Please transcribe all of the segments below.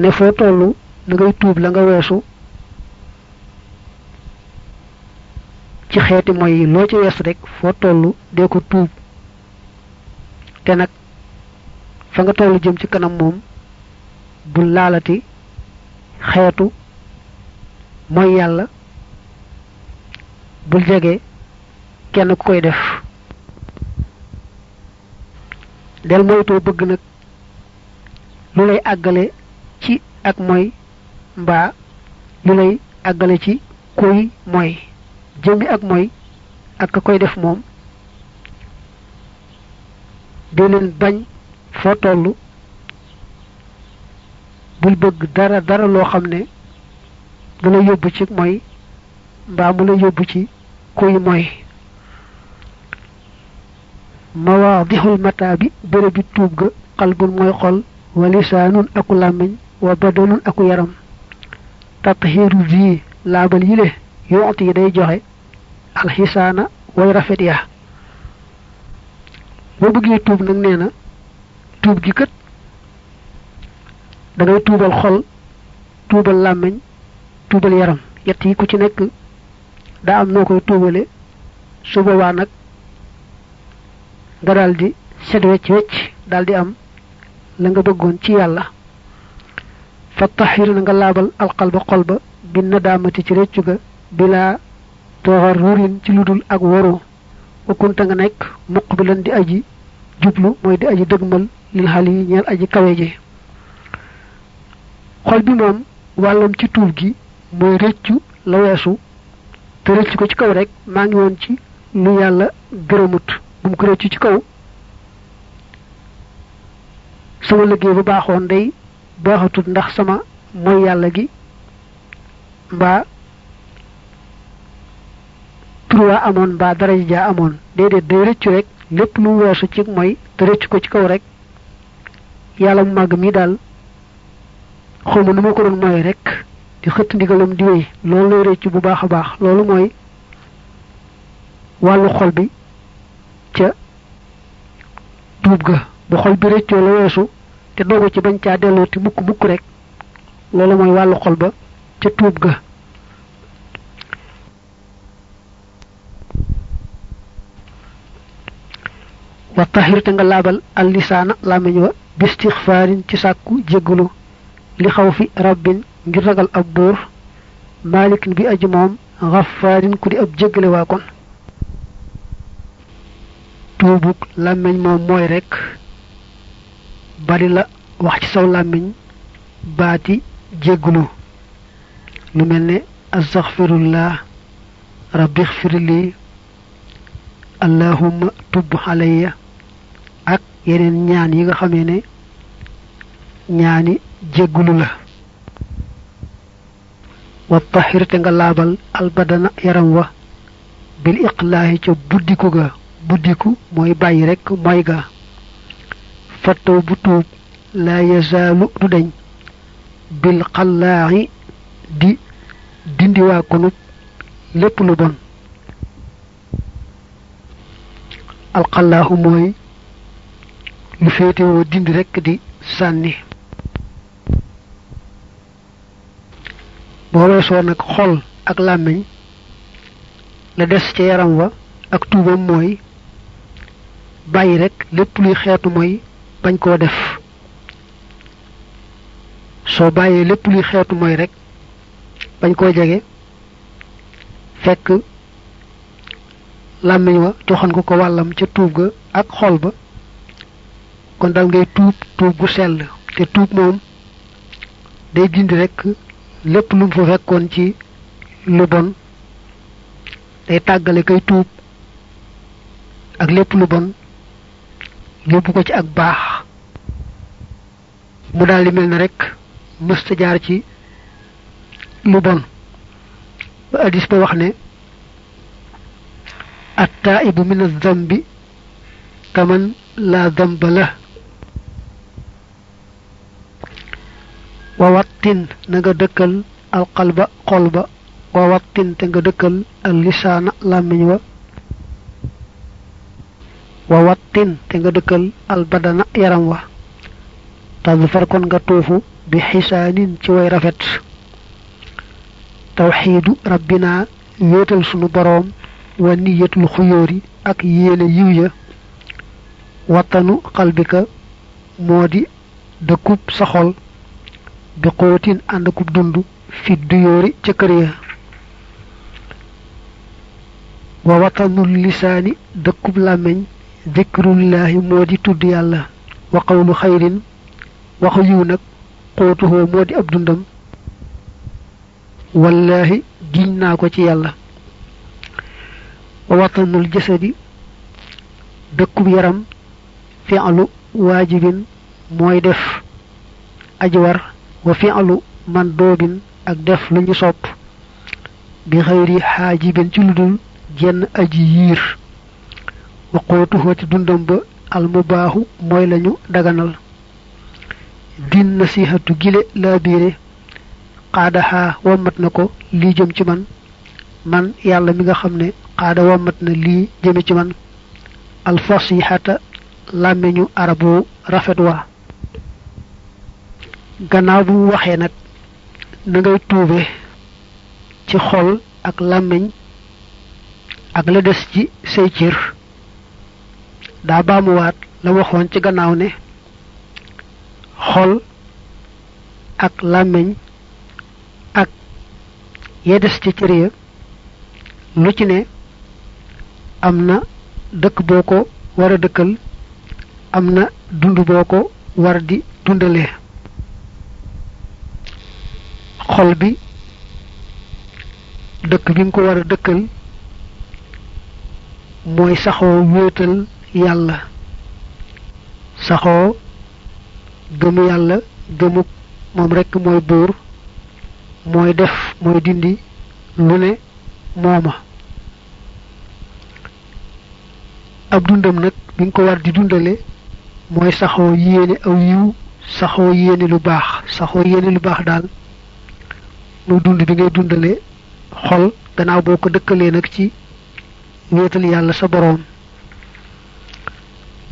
ne foo toll na ngay tuub la nga weesu. Ci xeeti mooy loo ci wees rek foo toll dee ko tuub. Te nag fa nga toll jëm ci kanam moom bu laalati xeetu mooy yàlla bul jege kenn ku koy def. Del moytoo bëgg nag lu lay ci ak mooy mbaa lu lay àggale ci kuy mooy. Jëmmi ak mooy ak ka koy def moom di leen bañ foo toll. Bul bëgg dara dara loo xam ne du la yóbbu ci mooy mbaa mu la yóbbu ci kuy mooy. Mawaadixul mataa bi bërëb bi tuub ga xalbul mooy xol wa lisaanun aku làmmiñ. Wa badanun aku yaram. Tatxiiru bii laabal yile yoxti yi day joxe. Alxisaana way rafet ya. Boo bëggee tuub nag nee na tuub gi kët da ngay tuubal xol tuubal làmmiñ tuubal yaram. Yett yi ku ci nekk daa am noo koy tuubale. Su boobaa nag nga daal di set wecc wecc daal di am la nga bëggoon ci yàlla. Fa taxir na nga laabal alqalba xol ba bi nadaamati ci réccu ga bilaa taxarrurin ci ludul ak waru wakunta nga nekk muqbilan di aji jublu mooy di aji dëgmal lil xal yi ñeel aji kawe ji. xol bi moom wàllam ci tuub gi mooy réccu la weesu te réccu ko ci kaw rek maa ngi woon ci lu yàlla gërëmut bu mu ko réccu ci kaw. sama liggéey bu baaxoon day baaxatut ndax sama mooy yàlla gi mbaa turwaa amoon mbaa daraja jaa amoon. Déedéet day rëccu rek lépp lu weesu ci mooy te rëccu ko ci kaw rek. Yàlla mu màgg mi daal xawma nu ma ko doon mooy rek di xëtt ndigalam di wéy. Loolu lay rëccu bu baax a baax. Loolu mooy wàllu xol bi ca tuub ga. Bu xol bi rëccoo la weesu te doogu ci bañ caa dellooti mukk mukk rek loolu mooy wàllu xol ba ca tuub ga. Wa tahir te nga laabal al lisaana làmmiñ wa bistixfaarin ci sàkku jéggalu li xaw fi rabbin ngir ragal ab buur malikin bi aji moom xafaarin ku di ab jéggale waa kon. Tuubug làmmiñ moom mooy rek bari la wax ci saw làmmiñ baati jéggulu lu mel ne astaxfirullah rabbi xfirli allahumma tubb alayya ak yeneen ñaan yi nga xamee ne ñaani jéggulu la wa te nga laabal albadana yaram wa bil iqlaahi ca buddiku ga buddiku mooy bàyyi rek mooy ga fattaw bu tuub laa yazaalu du dañ bil xallaaxi di dindiwaa konub lépp lu bon alxallaaxu mooy lu féetewoo dindi rekk di sànni boo weesoo nag xol ak làmmiñ la des ca yaram wa ak tuubam mooy bàyyi rek lépp luy xeetu mooy bañ koo def. soo bàyyee lépp luy xeetu mooy rek bañ koo jege fekk làmmiñ wa joxoon ko ko wàllam ca tuub ga ak xol ba. kon dal ngay tuub tuub gu sell. te tuub moom day dindi rek lépp lu mu fa ci lu bon. day tàggale kay tuub ak lépp lu bon yóbbu ko ci ak baax. mu daal di mel ne rek mësta jaar ci lu bon. Ba addis ba wax ne attaibu min azambi kaman la damba la wa wattin na nga dëkkal alqalba xol wa wattin te nga dëkkal al lisaana làmmiñ wa. Wa wattin te nga dëkkal al badana yaram wa tadfar kon nga tuufu bi xisaanin ci way rafet tawxiidu rabbina wéetal sunu boroom wa niyatul xuyóori ak yéene yiw ya wattanu xalbika moo di dëkkub sa xol bi xóotin ànd akub dund fi duyóori ca kër ya wa watanul lisaani dëkkub làmmiñ zikrullahi moo di tudd yàlla. wa qawlu xayrin waxu yiw nag xóotuhoo moo di ab dundam. wallahi giñ naa ko ci yàlla. wa watanul jasadi dëkkub yaram fi'lu waajibin mooy def. aji war wa fi'lu man doobin ak def lu ñu sopp. bi xëyri xaajibin ci lu dul jenn aji yiir. Wa xóotuhoo ci dundam ba almubaaxu mooy lañu daganal. Din nasihatu gile laa biire. Xaadaxaa wommat na ko lii jëm ci man. Man yàlla mi nga xam ne xaada wommat na lii jëme ci man. Alfasihata làmmeñu arabu rafet wa. Gannaaw bu waxee nag na ngay tuube ci xol ak làmmiñ ak la des ci say cër. Daa baamuwaat la waxoon ci gannaaw ne xol ak làmmiñ ak ya des ci cër ya lu ci ne am na dëkk boo ko war a dëkkal am na dund boo ko war di dundalee xol bi dëkk bi nga ko war a dëkkal mooy saxoo wéetal yàlla. Saxoo gëm yàlla gëmuk moom rekk mooy buur mooy def mooy dindi lu ne mooma. Ab dundam nag bi nga ko war di dundale mooy saxoo yéene aw yiw saxoo yéene lu baax saxoo yéene lu baax daal. Muy dund bi ngay dundale xol gannaaw boo ko dëkkalee nag ci wéetal yàlla sa boroom.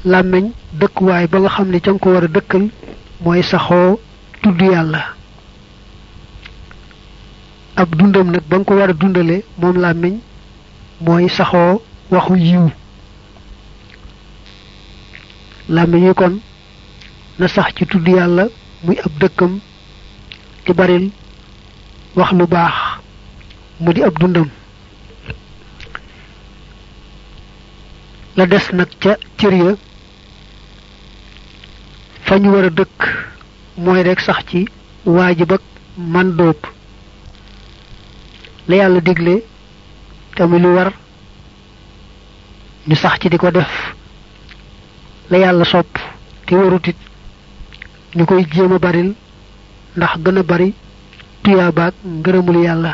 Làmmiñ dëkkuwaay ba nga xam ne ca nga ko war a dëkkal mooy saxoo tudd yàlla. Ab dundam nag ba nga ko war a dundale moom làmmiñ mooy saxoo waxu yiw. Làmmiñ yi kon na sax ci tudd yàlla muy ab dëkkam baril wax lu baax mu di ab dundam la des nag ca cër ya. Fa ñu war a dëkk mooy rek sax ci waajib ak man la yàlla digle tamit lu war ñu sax ci di ko def. La yàlla sopp te warutit ñu koy jéem a baril ndax gën a bari tuyaabaak ngërëmul yàlla.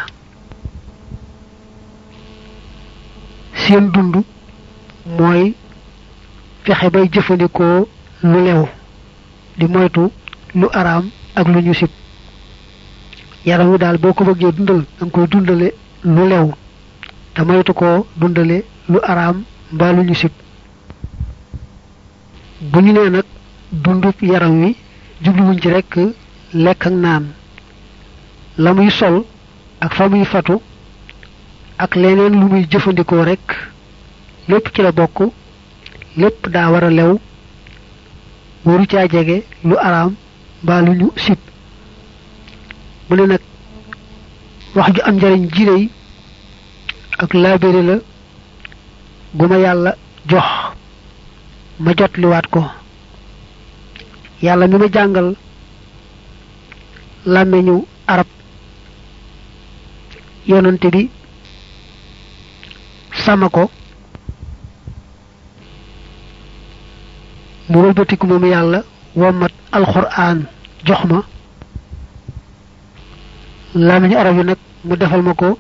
Seen dund mooy fexe bay jëfandikoo lu lew di moytu lu araam ak lu ñu sib. Yaram wi daal boo ko bëggee dundal danga koy dundale lu lew te moytu koo dundale lu araam mbaa lu ñu sib. Bu ñu nee nag dundub yaram wi jubluwuñ ci rekk lekk ak naan. La muy sol ak fa muy fatu ak leneen lu muy jëfandikoo rekk lépp ci la bokk lépp daa war a lew waru caa lu araam mbaa lu ñu sib. Mu ne nag wax ju am njariñ jiréy ak laabére la gu ma yàlla jox. Ma jot liwaat ko. Yàlla mi ma jàngal làmmeñu arab yonante bi sama ko mu wëlbatiku moom yàlla wommat alxuraan jox ma. Làmmiñu arab yi nag mu defal ma ko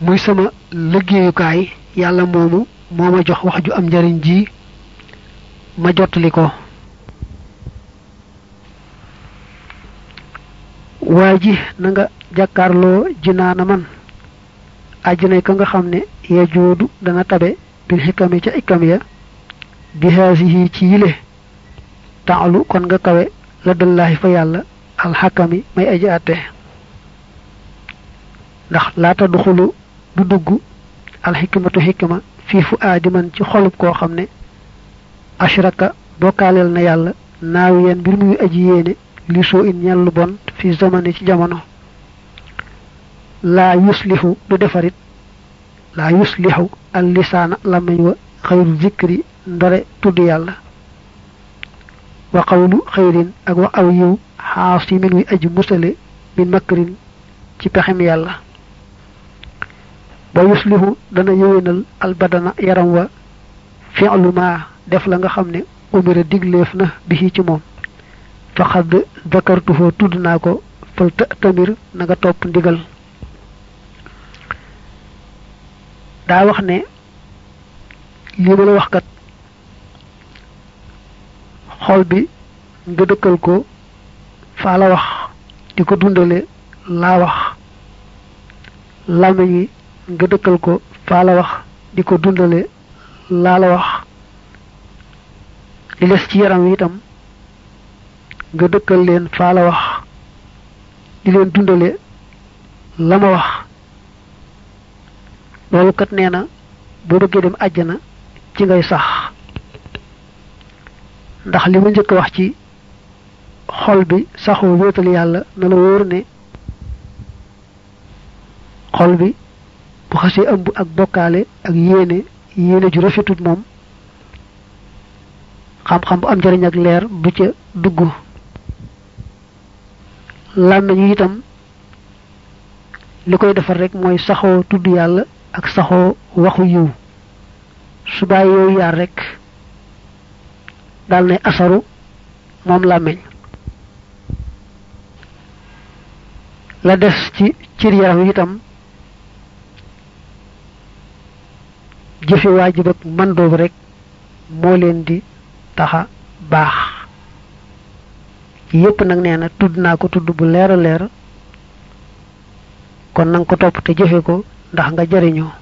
muy sama liggéeyukaay yàlla moomu moo ma jox wax ju am njariñ ji ma jottali ko. Waa ji na nga jàkkaarloo jinaana man àjjana ka nga xam ne ya joodu dana tabe bil xikami ca ya bi haasihi ci yile. Taalu kon nga kawe la fa yàlla alxakami may aji àtte. Ndax laata duxulu du dugg alxikmatu xikma fii fu aadiman ci xolub koo xam ne ashraka bokkaaleel na yàlla naaw yeen mbir muy aji yéene li in ñellu bon fi zamani ci jamono. Laa yuslihu du defarit. Laa yuslihu al làmmiñ wa xayru zikri ndore tudd yàlla. Wa qawlu xayrin ak wax aw yiw xaasimin wi aji musale min makrin ci pexem yàlla. Ba yuslihu dana yëwénal albadana yaram wa. Fi'lu ma def la nga xam ne umira digleef na bi ci dakartuhu tudd naa ko fal ta tamir topp ndigal. Daa wax ne la wax kat xol bi nga dëkkal ko faa la wax di ko dundale laa wax. Làmmiñ wi nga dëkkal ko faa la wax di ko dundale laa la wax. Li des ci yaram itam nga dëkkal leen faa la wax. Di leen dundale la wax. Loolu kat nee na bëggee dem ci ngay sax ndax li ma njëkk wax ci xol bi saxoo wéetal yàlla na la wóor ne xol bi bu xasee ëmb ak bokkaale ak yéene yéene ju rafetut moom xam-xam bu am njariñ ak leer du ca dugg. Làmmiñ itam li koy defar rek mooy saxoo tudd yàlla ak saxoo waxu yiw. Su bàyyi yooyu yaar rek dal ne asaru moom làmmiñ. La des ci cir yaram itam jëfe waajib ak mandoob rek moo leen di taxa baax. Yépp nag nee na tudd naa ko tudd bu leer a kon nanga ko topp te ko ndax nga jariñoo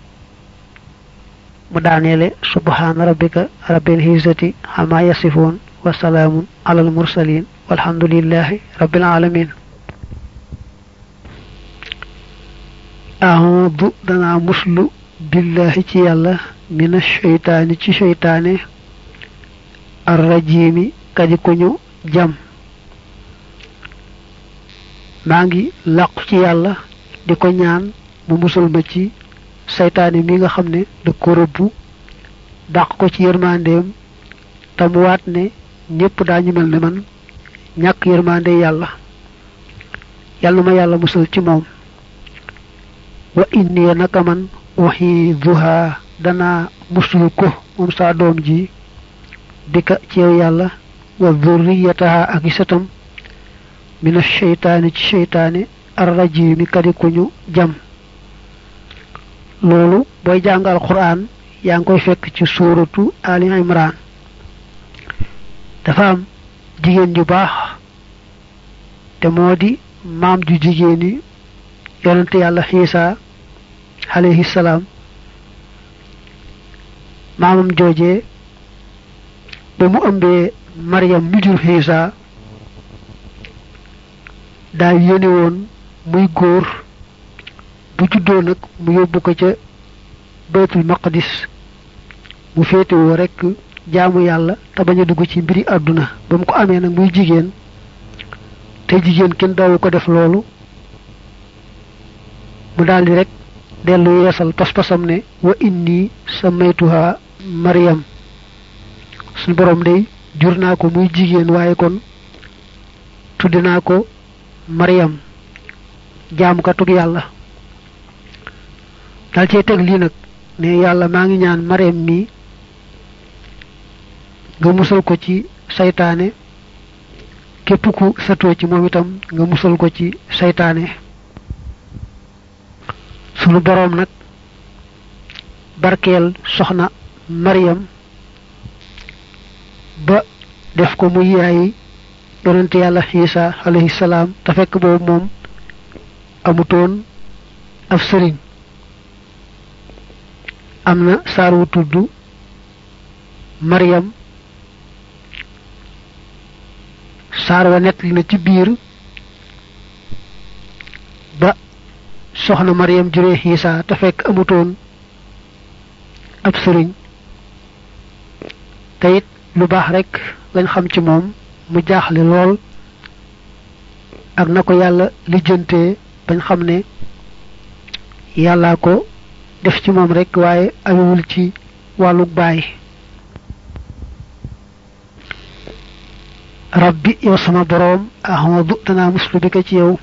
mu daanele subhana rabbika rabbil izzati amma yasifun wa salamun alal mursalin walhamdulillahi rabbil alamin أعوذ دنا مسلو بالله تي يالا من الشيطان تي شيطان الرجيم كدي كونو جام ماغي لاق تي يالا ديكو ñaan mu musul ma ci saytaane mi nga xam ne da ko rëbbu dàq ko ci yërmandeem te mu waat ne ñépp daañu mel ne man ñàkk yërmande yàlla. Yàlla ma yàlla musal ci moom. Wa inni naka man waxi duha dana musul ko moom saa doom ji bika ci yow yàlla wa dhurriyataha ak isatam min ash-shaytaani ci sheytaane ar-rajimi kadi ko ñu jam loolu booy jàng alquran yaa ngi koy fekk ci suuratu ali imran dafa am jigéen ju baax te moo di maam ju jigéeni yonente yàlla xiisa alayhi salaam. Maamam joojee ba mu ëmbee Maryam mi jur xiisa daa muy góor bu juddoo nag mu yóbbu ko ca baytul maqdis mu féetewoo rekk jaamu yàlla te bañ a dugg ci mbiri àdduna. ba mu ko amee nag muy jigéen te jigéen kenn daawu ko def loolu mu daldi rek dellu yeesal pas-pasam ne wa inni samaytuha Maryam. Suñu borom day jur naa ko muy jigéen waaye kon tudde naa ko Maryam jaamukatug yàlla dal cee teg lii nag ne yàlla maa ngi ñaan Maryam mi nga musal ko ci saytaane képp ku satoo ci moom itam nga musal ko ci saytaane sunu boroom nag barkeel soxna Maryam ba def ko muy yaayi yonente yàlla Isa alayhi salaam te fekk ab sëriñ am na saar wu tudd Maryam saar wa nett li na ci ba soxna Mariam juree Xiisa te fekk amutoon ab sëriñ. Te it lu baax rek lañ xam ci mu ak na ko yàlla bañ xam ko def ci moom rek waaye amewul ci wàllu baay rabbi yow sama boroom ahmadu danaa muslu bi ko ci yow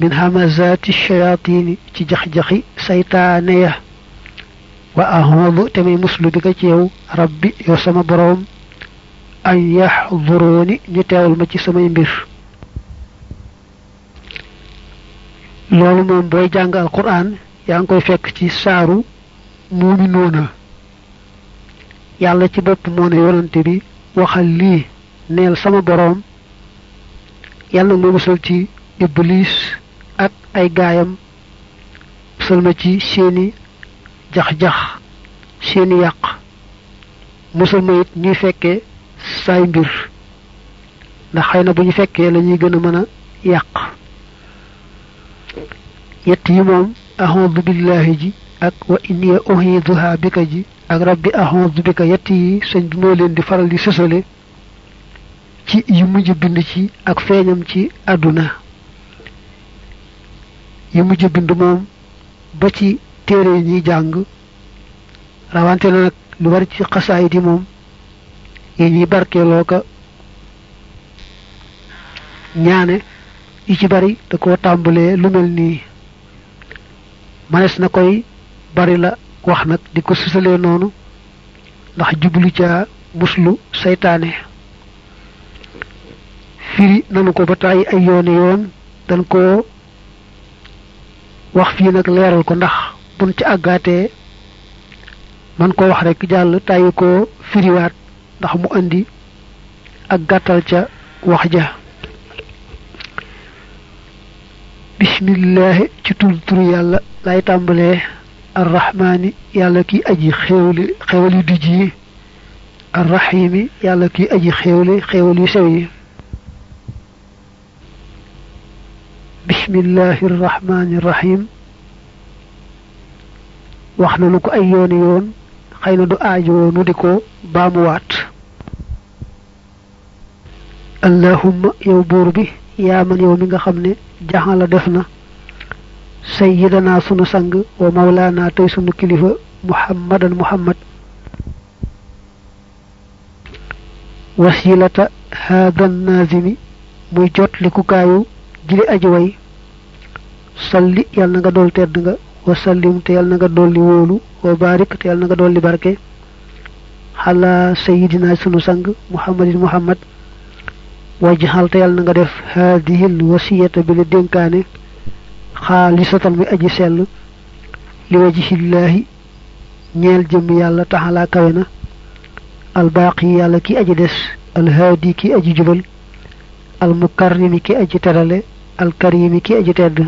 min hamazati shayatini ci jax-jaxi saytaane ya wa ahmadu tamit muslu bi ko ci yow rabbi yow sama boroom an yaxdurooni ñu teewal ma ci samay mbir loolu moom booy jàng alquran yaa ngi koy fekk ci saaru muumi noona. Yàlla ci bopp moo ne yonante bi waxal lii neel sama boroom. Yàlla nag ma musal ci iblis ak ay gaayam musal ma ci seeni jax-jax seeni yàq musal ma it mbir. Ndax xëy na bu ñu fekkee la ñuy gën ahondu billahi ji ak wa inni yi di faral di sësale ci yu mujj bind ci ak feeñam ci àdduna. Yu mujj bind moom ba ci téere yi ñuy jàng rawante na nag lu war ci xasaay di moom yi ñuy barkeeloo ka ñaane yi ci bari da koo tàmbalee lu mel nii. Manes na koy bari la wax nag di ko susalee noonu ndax jublu ca muslu saytaane firi nanu ko ba tàyyi ay yoone yoon dañ koo wax fii nag leeral ko ndax buñ ci man ko wax rek jàll tàyyi ko firiwaat ndax mu andi ak gàttal ca wax ja بسم الله تطول يالا لاي تامبلي الرحمن يالا كي أجي خيولي خيولي ديجي الرحيم يالا كي أجي خيولي خيولي سوي بسم الله الرحمن الرحيم واخنا نكو اي يوني يون خاينا دو اجو نوديكو باموات اللهم يوبور به yaa man yow mi nga xam ne jaxala def na sayyidana sunu sang wa mawlaana tey sunu kilifa muhammadan muhammad wasilata haadan naazimi muy jot likukaayu jili aji way salli yal na nga dool tedd nga wa sallim te yal na nga dolli wóolu wa barik te yal na nga dolli barke xala sayidina sunu sang muhammadin muhammad واجهل تيال نغا ديف هذه الوصيه بلا دنكاني خالصه بي أجي سل لوجه الله نيل جيم يالا تعالى كوينا الباقي يالا كي أجي ديس الهادي كي أجي جبل المكرم كي أجي ترالي الكريم كي أجي تد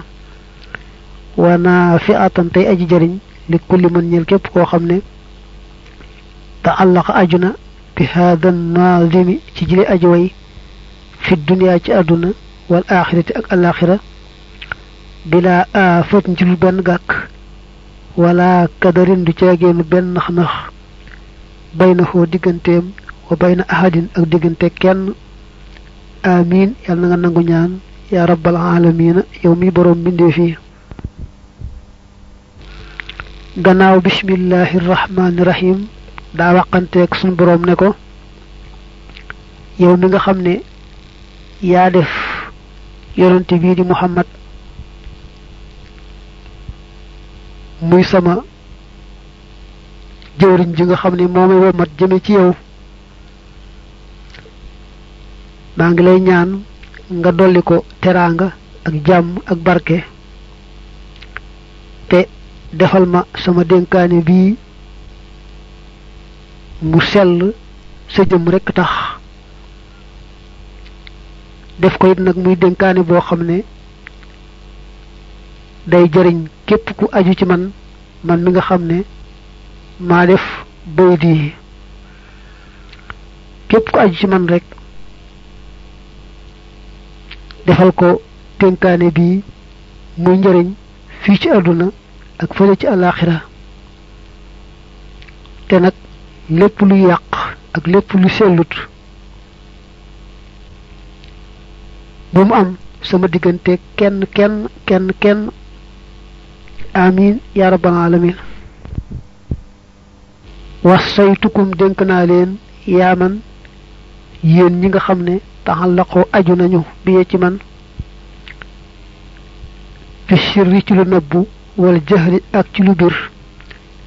ونافعة تي أجي جرين لكل من نيل كيب كو خامني تعلق اجنا بهذا الناظم تجلي اجوي في الدنيا تي ادنا والاخره اك الاخره بلا افات نتي بن غاك ولا قدرين دي تي اغين بن نخنخ بينه ديغنتيم وبين احد اك ديغنتي كين امين يالنا نانغو نيان يا رب العالمين يومي بروم من دي في غناو بسم الله الرحمن الرحيم دا وقانتك سن بروم نكو يوم نيغا خامني yaa def yonente bii di muhammad. Muy sama jëwriñ ji nga xam ne moo may womat jëme ci yow. Maa ngi lay ñaan nga ko teraanga ak jàmm ak barke. Te defal ma sama dénkaane bii mu sell sa jëm rekk tax def ko it nag muy dénkaane boo xam ne day jëriñ képp ku aju ci man man mi nga xam ne maa def bayit yi képp ku aju ci man rek defal ko dénkaane bii muy njëriñ fii ci àdduna ak fële ci alaxira te nag lépp lu yàq ak lépp lu sellut bu mu am sama diggante kenn kenn kenn kenn. Amin ya rabbal alamin. Wasaytukum dénk naa leen yaaman yéen ñi nga xam ne taxallaqoo aju nañu bi ci man. Fi sirri ci lu nëbbu wal jahri ak ci lu bir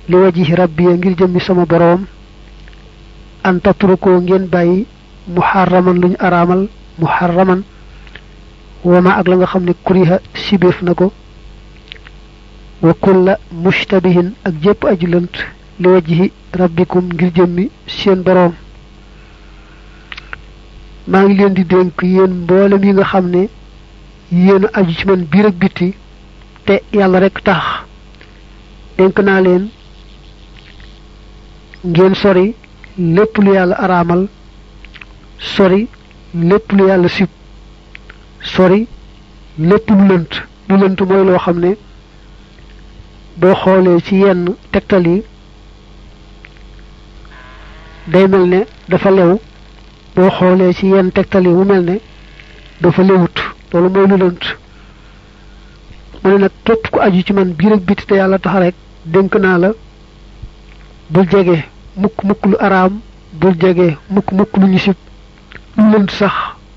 li waji rabbi ngir jëmmi sama boroom. An tatrukoo ngeen bàyyi muharraman luñ araamal muharraman wama ak la nga xam ne kuriha sibéef na ko wa kulla mushtabihin ak jépp aju lënt li wajhi rabbikum ngir jëmmi seen boroom. Maa ngi leen di dénk yéen mboolem yi nga xam ne yéen a aju ci man biir ak biti te yàlla rekk tax. Dénk naa leen ngeen sori lépp lu yàlla araamal sori lépp lu yàlla sib. Sori lépp lu lënt lu lënt mooy loo xam ne boo xoolee ci yenn tegtal yi day mel ne dafa lew boo xoolee ci yenn tegtal yi mu mel ne dafa lewut loolu mooy lu lënt mu ne nag képp ku aju ci man biir ak biti te yàlla tax rek dénk naa la bul jege mukk mukk lu araam bul jege mukk mukk lu ñu sib lu lënt sax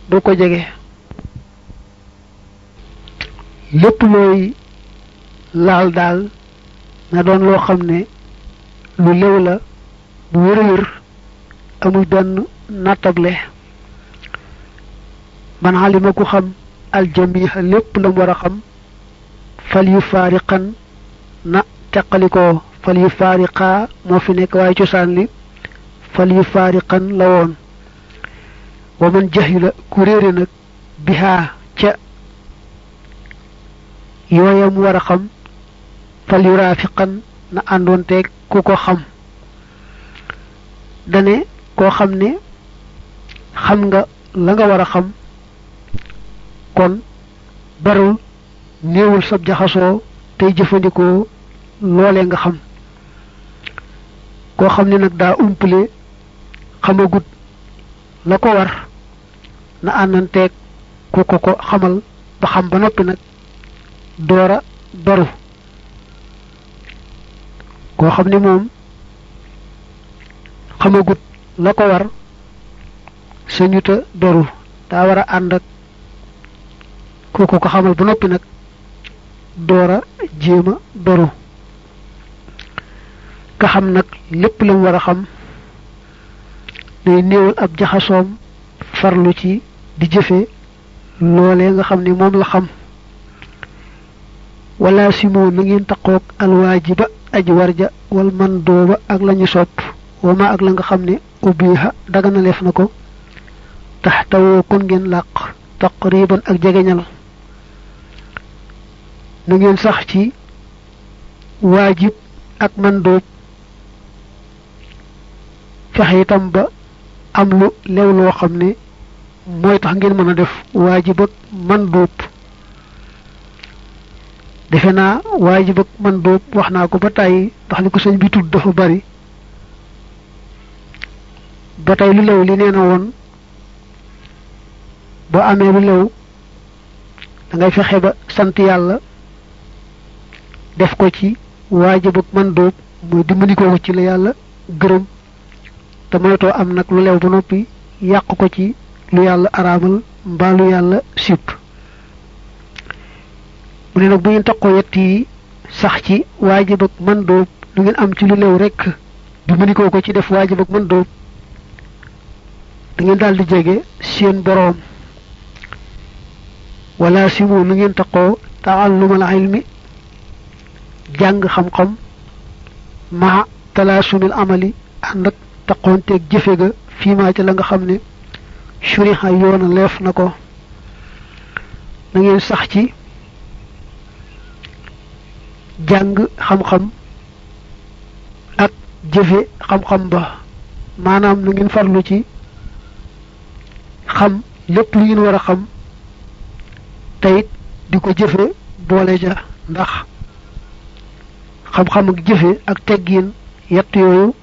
bul ko jege lépp looy laal daal na doon loo xam ne lu lew la bu wér a wér amul benn nattable man xalima ku xam aljamiha lépp la mu war xam fal yu na teqalikoo fal yu faariqaa fi nekk waaye cosaan li fal yu faariqan la jahila ku réere nag bihaa ca yooya mu war xam fal yu raafiqan na àndoonteeg ku ko xam. Dane koo xam ne xam nga la nga war xam kon barul néewul sab jaxasoo tey jëfandikoo loolee nga xam. Koo xam ne nag daa xamagut la ko war na àndanteeg ku ko ko xamal ba xam ba doora doru koo xam ne moom xamagut la ko war sañuta beru daa war a ànd ak kooku ko xamal ba noppi nag door a jéem a ka xam nag lépp la mu war a xam day néewal ab jaxasoom farlu ci di jëfe loolee nga xam ne moom la xam. Wala simoo na ngeen taqoog alwaajiba aji warja wal man dooba ak lañu sopp. Wama ak la nga xam ne ubbiha daganaleef na ko. Tax tawoo kon ngeen làq taqriban ak jegeñal. Na ngeen sax ci waajib ak man doob fexe itam ba am lu lew loo xam ne mooy tax ngeen mën def waajib ak defe naa waajib ak man doob wax naa ko ba tàyyi ndax li ko sëñ bi tudd bari. ba tey lu lew li nee na woon boo amee lu lew da fexe ba sant yàlla def ko ci waajib ak man doob mooy dimbali ko ci la yàlla gërëm. te moytoo am nag lu lew ba noppi yàq ko ci lu yàlla araamal mbaa lu yàlla sipp. Mu ne nag bu ngeen taqoo yett yi sax ci waajib ak man doob lu ngeen am ci lu lew rek dimbali ko ko ci def waajib ak man da ngeen daal di jege seen boroom. Wala simu nu ngeen taqoo taallumal ilmi jàng xam-xam maa talaasumil amali ànd ak taqoonteeg jëfe ga fii maa ca la nga xam ne shuriha yoona leef na ngeen sax ci jàng xam-xam ak jëfe xam-xam ba. Maanaam na ngeen farlu ci xam lépp lu ngeen war a xam teyit di ko jëfe boole ja. Ndax xam-xam ak jëfe ak teggiin yett yooyu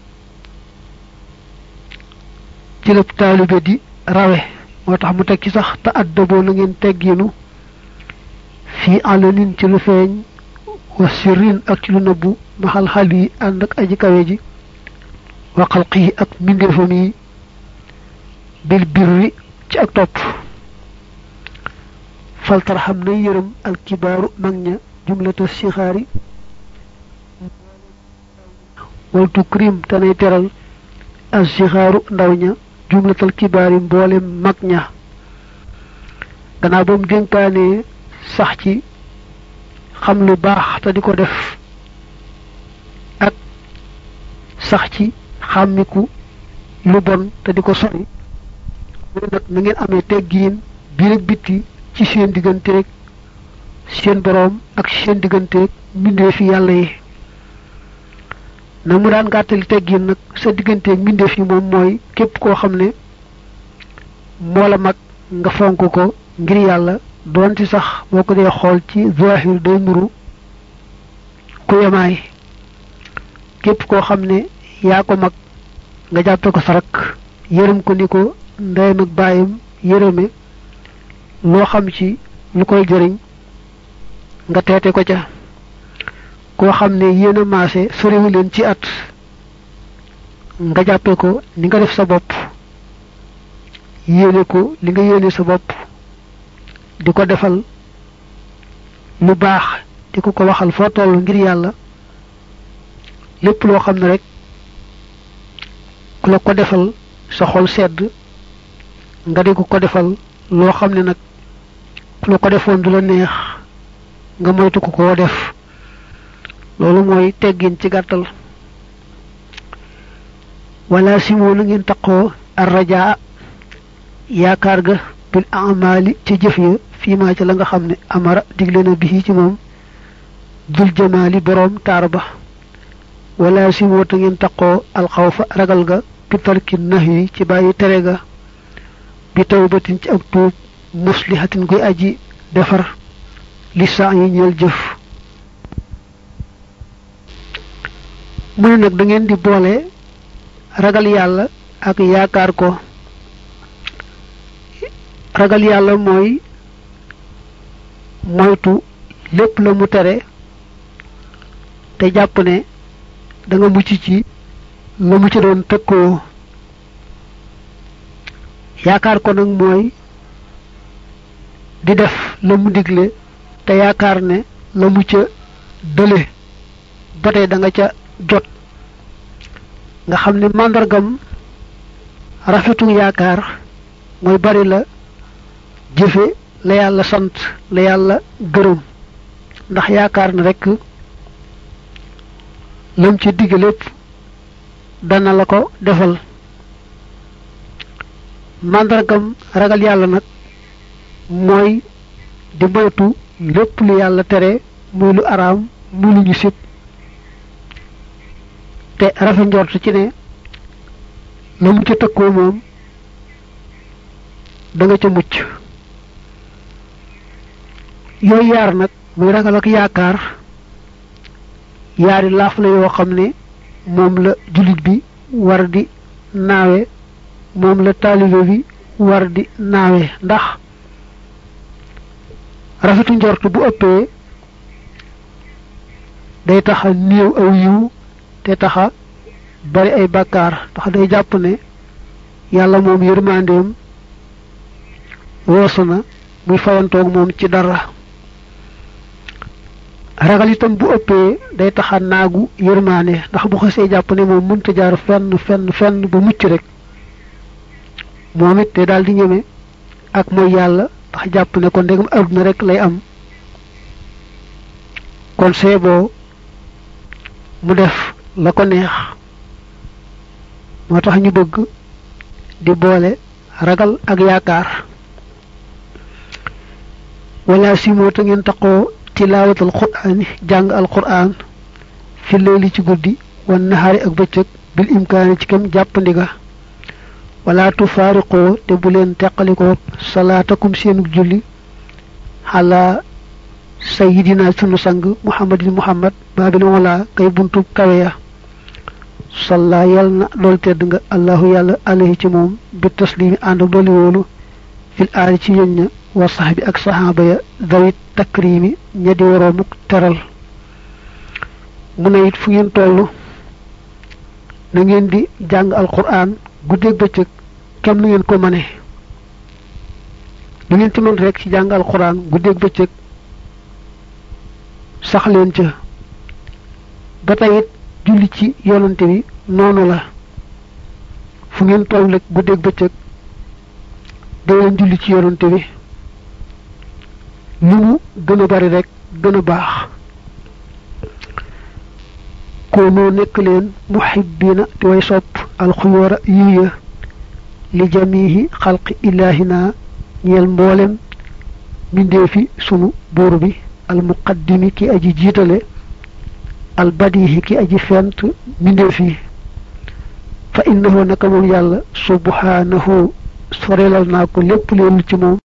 ci la taalibe di rawe. Moo tax mu teg ci sax te addaboo na ngeen teggiinu fii alanin ci lu feeñ wa sirrin ak ci lu nëbbu maxal xal yi ànd ak aji kawe ji wa xalqi ak mbindeefam yi bil birri ci ak topp faltar xam na yërëm alkibaaru mag ña jumlata sixaari wal tukrim te nay teral al sixaaru ndaw ña jumlatal kibaar yi mboole mag ña gannaaw ba mu dénkaanee sax ci xam lu baax te di ko def ak sax ci xàmmiku lu bon te di ko sori. Mu nag na ngeen amee teggiin biir ak bitti ci seen digganteeg seen boroom ak seen digganteeg mbindeefi yàlla yi. Na mu daan gàttali teggin nag sa digganteeg mbindeef yi moom mooy képp koo xam ne moo la mag nga fonk ko ngir yàlla doonte sax boo ko xool ci zahir day nuru ku yemaay képp koo xam ne yaa ko mag nga jàppe ko sarak yërëm ko ni ko ndeyam ak yërëme loo xam ci lu koy jëriñ nga teete ko ca koo xam ne yéen a maase leen ci at nga jàppe ko ni nga def sa bopp yéene ko li nga yéene sa bopp di ko defal lu baax di ko ko waxal foo toll ngir yàlla lépp loo xam ne rek ku la ko defal sa xol sedd nga di ko ko defal loo xam ne nag ku la ko defoon du la neex nga moytu ko koo def. Loolu mooy teggin ci gàttal. Wala simoo na ngeen taqoo arrajaa yaakaar ga bil amali ci jëf ya fii maa ci la nga xam ne amara digle na bi ci moom dul jamaali boroom taar ba wala simoo te ngeen taqoo alxawfa ragal ga bi tarki nax yi ci bàyyi tere ga bi tawbatin ci ak tuub muslihatin koy aji defar li saa yi ñeel jëf. mu ne da ngeen di boole ragal yàlla ak yaakaar ko. ragal moytu lépp la mu tere te jàpp ne da nga mucc ci la mu ci doon tëkkoo. Yaakaar ko nag mooy di def la mu digle te yaakaar ne la mu ca dële ba tey da nga ca jot. Nga xam ne màndargam rafetu yaakaar mooy bari la jëfe la yàlla sant la yàlla gërëm. ndax yaakaar na rekk lam ci digg lépp dana la ko defal. màndargam ragal yàlla nag mooy di moytu lépp lu yàlla tere muy lu araam muy lu ñu sib. te rafet njort ci ne la mu ca tëkkoo da nga ca mucc yooyu yaar nag muy ragal ak yaakaar yaari laaf la yoo xam ne la jullit bi war di naawe moom la taalibe bi war di naawe. Ndax rafetu njort bu ëppee day taxa néew aw yiw te taxa bari ay bàkkaar. Tax day jàpp ne yàlla moom yërmandeem woosu muy fayantoog moom ci dara ragal itam bu ëppee day taxa naagu yërmaane ndax bu xasee jàpp ne moom mënta jaar fenn fenn fenn ba mucc rek moom it day di ñeme ak mooy yàlla ndax jàpp ne ko ndegam rek lay am. kon seeboo mu def la ko neex moo ñu bëgg di boole ragal ak yaakaar. wala si moo ta ngeen tilaawatal quraani jàng al quraan fi leeli ci guddi wan naxaari ak bëccëg bil imkaani ci kem jàppandiga wala tufaariqoo te bu leen teqalikoo salaatakum seenug julli xala sayidina sunu sang muhammadin muhammad baabil wala kay buntu kawe ya. Salla yal na loolu tedd nga allahu yàlla alayhi ci moom bi taslimi ànd ak dooli wóolu fil aali ci ñoñ wa saxbi ak saxaaba ya dawit takrimi ña di waroomuk teral. Mu ne it fu ngeen toll na ngeen di jàng alquran guddeeg bëccëg kem nu ngeen ko mane. Lu ngeen ci mën rek ci jàng alquran guddeeg bëccëg sax leen ca. Ba tey it julli ci yonante bi noonu la. Fu ngeen toll rek bëccëg leen julli ci yonante bi lu mu gën a bari rek gën a baax koonoo nekk leen muhibbina te way sopp alxuyóora yiya li jamihi xalqi ilaahina ñeel mboolem mbindeefi sunu buur bi almuqaddimi ki aji jiitale albadihi ki aji fent mbindeef yi fa innahu naka moom yàlla subhanahu sorelal naa ko lépp leelul ci moom.